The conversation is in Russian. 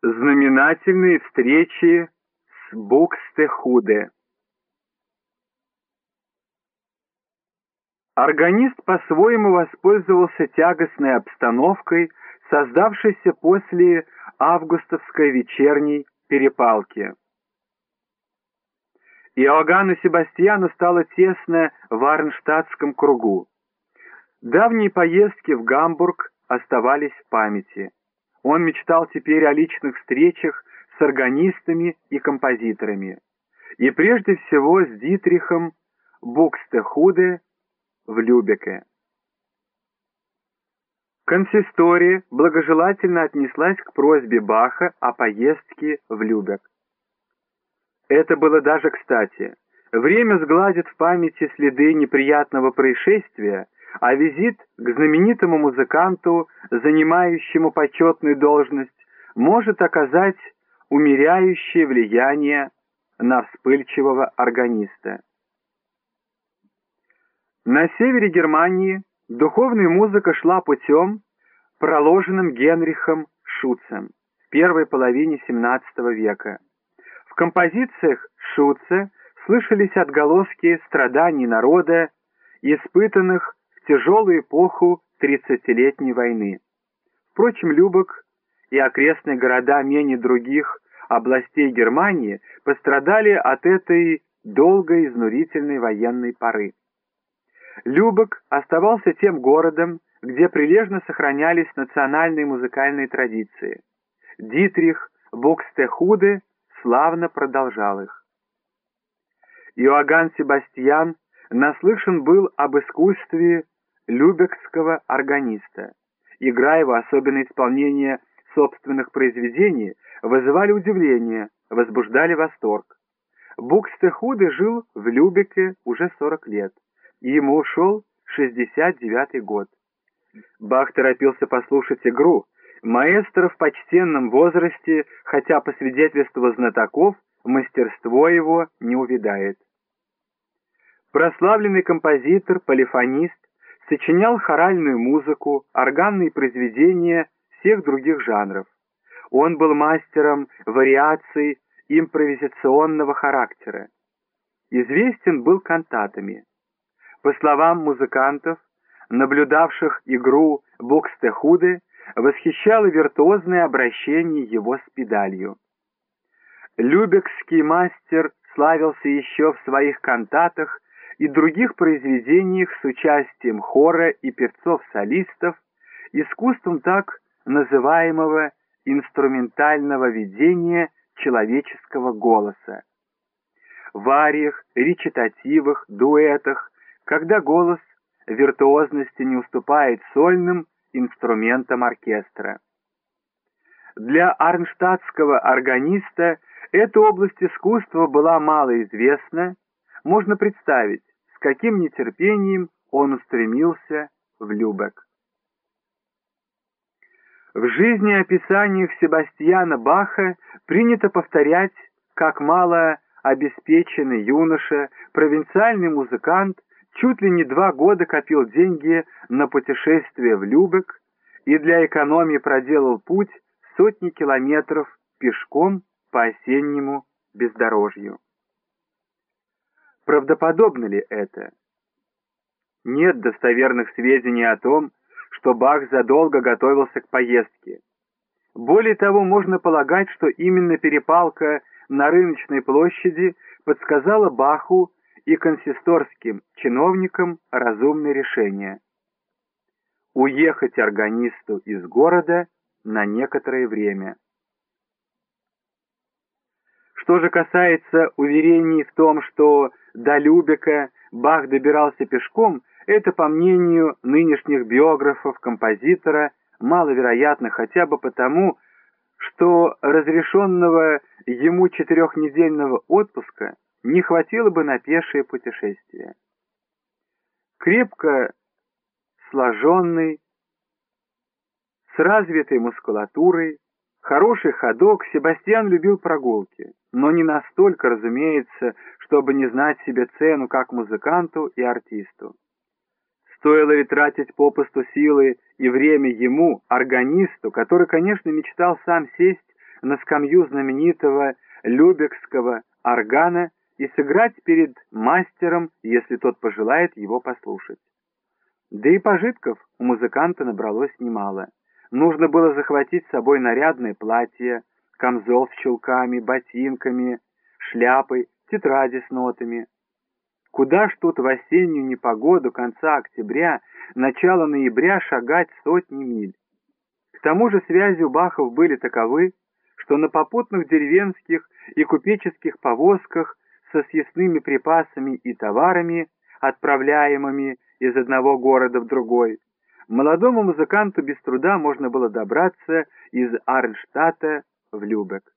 Знаменательные встречи с Букстехуде Органист по-своему воспользовался тягостной обстановкой, создавшейся после августовской вечерней перепалки. Иоганну Себастьяну стало тесно в Арнштадтском кругу. Давние поездки в Гамбург оставались в памяти. Он мечтал теперь о личных встречах с органистами и композиторами. И прежде всего с Дитрихом Букстехуде в Любеке. Консистория благожелательно отнеслась к просьбе Баха о поездке в Любек. Это было даже кстати. Время сгладит в памяти следы неприятного происшествия, а визит к знаменитому музыканту, занимающему почетную должность, может оказать умеряющее влияние на вспыльчивого органиста. На севере Германии духовная музыка шла путем, проложенным Генрихом Шуцем в первой половине XVII века. В композициях Шуца слышались отголоски страданий народа, испытанных тяжелую эпоху тридцатилетней войны. Впрочем, Любок и окрестные города менее других областей Германии пострадали от этой долгой изнурительной военной поры. Любок оставался тем городом, где прилежно сохранялись национальные музыкальные традиции. Дитрих Бокстехуде славно продолжал их. Иоганн Себастьян наслышан был об искусстве любекского органиста. Игра его, особенно исполнение собственных произведений, вызывали удивление, возбуждали восторг. Букстехуде жил в Любеке уже 40 лет, и ему ушел 69 год. Бах торопился послушать игру. Маэстро в почтенном возрасте, хотя по свидетельству знатоков, мастерство его не увядает. Прославленный композитор, полифонист, сочинял хоральную музыку, органные произведения всех других жанров. Он был мастером вариаций импровизационного характера. Известен был кантатами. По словам музыкантов, наблюдавших игру Букстехуде, восхищало виртуозное обращение его с педалью. Любекский мастер славился еще в своих кантатах и других произведениях с участием хора и певцов-солистов, искусством так называемого инструментального ведения человеческого голоса. В ариях, речитативах, дуэтах, когда голос виртуозности не уступает сольным инструментам оркестра. Для арнштадтского органиста эта область искусства была мало известна, можно представить, с каким нетерпением он устремился в Любек. В жизнеописаниях Себастьяна Баха принято повторять, как мало обеспеченный юноша, провинциальный музыкант, чуть ли не два года копил деньги на путешествие в Любек и для экономии проделал путь сотни километров пешком по осеннему бездорожью. Правдоподобно ли это? Нет достоверных сведений о том, что Бах задолго готовился к поездке. Более того, можно полагать, что именно перепалка на рыночной площади подсказала Баху и консисторским чиновникам разумное решение – уехать органисту из города на некоторое время. Что же касается уверений в том, что до Любека Бах добирался пешком, это, по мнению нынешних биографов композитора, маловероятно хотя бы потому, что разрешенного ему четырехнедельного отпуска не хватило бы на пешее путешествие. Крепко сложенный, с развитой мускулатурой, Хороший ходок, Себастьян любил прогулки, но не настолько, разумеется, чтобы не знать себе цену как музыканту и артисту. Стоило ли тратить попусту силы и время ему, органисту, который, конечно, мечтал сам сесть на скамью знаменитого Любекского органа и сыграть перед мастером, если тот пожелает его послушать. Да и пожитков у музыканта набралось немало. Нужно было захватить с собой нарядное платье, камзол с чулками, ботинками, шляпой, тетради с нотами. Куда ж тут в осеннюю непогоду конца октября, начала ноября шагать сотни миль? К тому же связи у Бахов были таковы, что на попутных деревенских и купеческих повозках со съестными припасами и товарами, отправляемыми из одного города в другой, молодому музыканту без труда можно было добраться из Арнштадта в Любек.